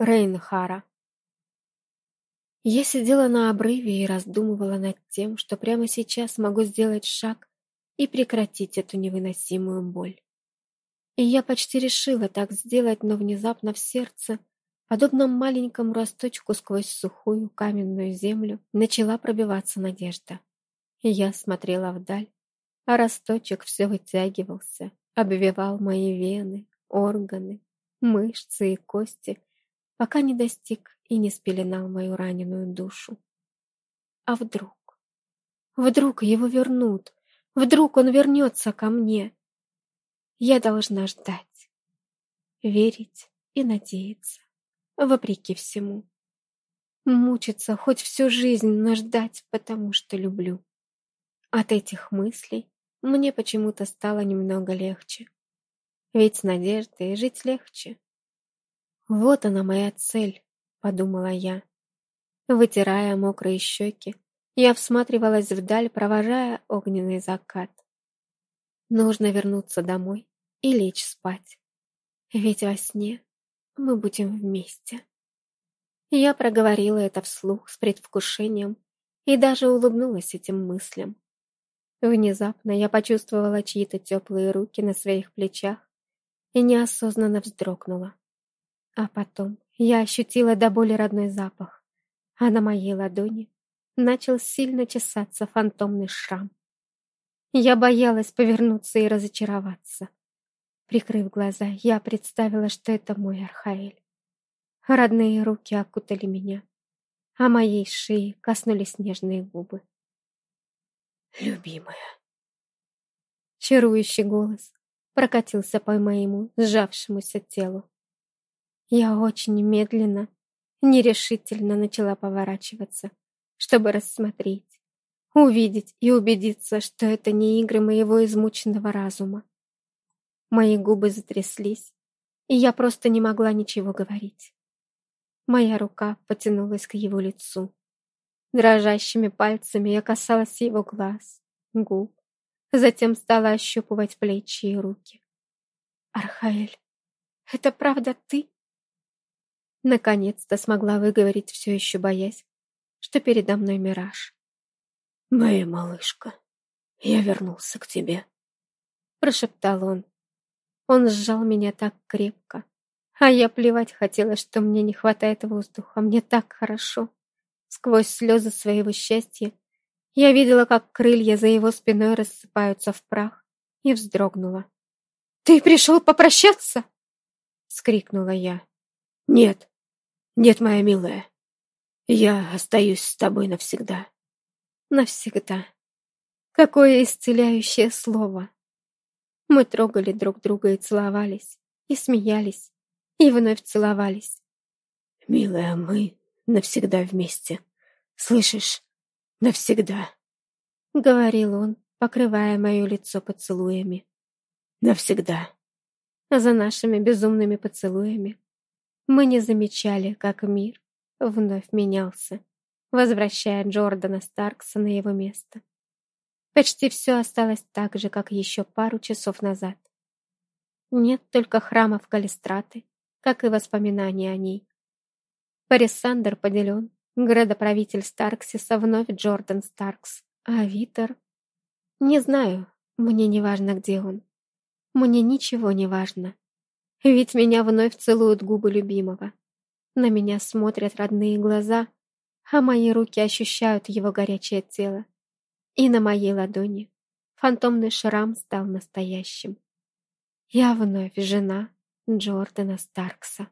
Рейнхара. Я сидела на обрыве и раздумывала над тем, что прямо сейчас могу сделать шаг и прекратить эту невыносимую боль. И я почти решила так сделать, но внезапно в сердце, подобно маленькому росточку сквозь сухую каменную землю, начала пробиваться надежда. И я смотрела вдаль, а росточек все вытягивался, обвивал мои вены, органы, мышцы и кости, пока не достиг и не спеленал мою раненую душу. А вдруг? Вдруг его вернут? Вдруг он вернется ко мне? Я должна ждать, верить и надеяться, вопреки всему. Мучиться хоть всю жизнь, но ждать, потому что люблю. От этих мыслей мне почему-то стало немного легче. Ведь с надеждой жить легче. «Вот она моя цель», — подумала я. Вытирая мокрые щеки, я всматривалась вдаль, провожая огненный закат. Нужно вернуться домой и лечь спать. Ведь во сне мы будем вместе. Я проговорила это вслух с предвкушением и даже улыбнулась этим мыслям. Внезапно я почувствовала чьи-то теплые руки на своих плечах и неосознанно вздрогнула. А потом я ощутила до боли родной запах, а на моей ладони начал сильно чесаться фантомный шрам. Я боялась повернуться и разочароваться. Прикрыв глаза, я представила, что это мой Архаэль. Родные руки окутали меня, а моей шеи коснулись нежные губы. «Любимая!» Чарующий голос прокатился по моему сжавшемуся телу. Я очень медленно, нерешительно начала поворачиваться, чтобы рассмотреть, увидеть и убедиться, что это не игры моего измученного разума. Мои губы затряслись, и я просто не могла ничего говорить. Моя рука потянулась к его лицу. Дрожащими пальцами я касалась его глаз, губ, затем стала ощупывать плечи и руки. «Архаэль, это правда ты?» Наконец-то смогла выговорить, все еще боясь, что передо мной мираж. «Моя малышка, я вернулся к тебе», — прошептал он. Он сжал меня так крепко, а я плевать хотела, что мне не хватает воздуха, мне так хорошо. Сквозь слезы своего счастья я видела, как крылья за его спиной рассыпаются в прах, и вздрогнула. «Ты пришел попрощаться?» — скрикнула я. «Нет, нет, моя милая, я остаюсь с тобой навсегда». «Навсегда». Какое исцеляющее слово! Мы трогали друг друга и целовались, и смеялись, и вновь целовались. «Милая, мы навсегда вместе. Слышишь? Навсегда!» — говорил он, покрывая мое лицо поцелуями. «Навсегда!» За нашими безумными поцелуями мы не замечали, как мир вновь менялся, возвращая Джордана Старкса на его место. Почти все осталось так же, как еще пару часов назад. Нет только храмов Калистраты, как и воспоминания о ней. Парисандр поделен, градоправитель Старксиса вновь Джордан Старкс, а Витер... Не знаю, мне не важно, где он. Мне ничего не важно. Ведь меня вновь целуют губы любимого. На меня смотрят родные глаза, а мои руки ощущают его горячее тело. И на моей ладони фантомный шрам стал настоящим. Я вновь жена Джордана Старкса.